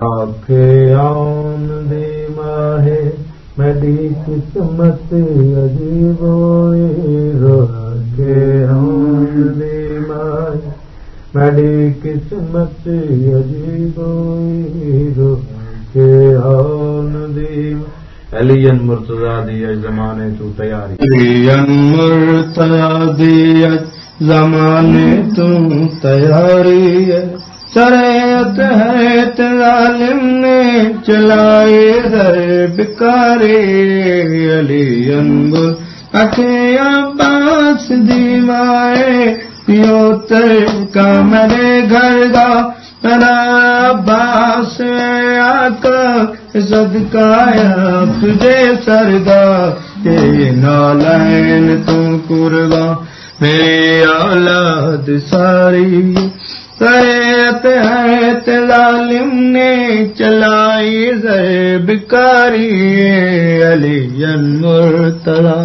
آن دی ماہے میری قسمت عجیب رکھے آن دی ماہے۔ میری قسمت عجیب رکھے آن دی علی مرتضا دی زمانے تو تیاری۔ علی مرتضا دی زمانے تو تیاری شریعت ہے ظالم نے چلائے ہے بکارے علی انبر اکھے عباس دی مائے پیو تر کا میرے گھر دا میرا عباس آقا صدقہ صدقایا تجھے سردا تیرے نالین تو قربا۔ میری اولاد ساری سیت ہے ظالم نے چلائی زیب کاری علی مرتلا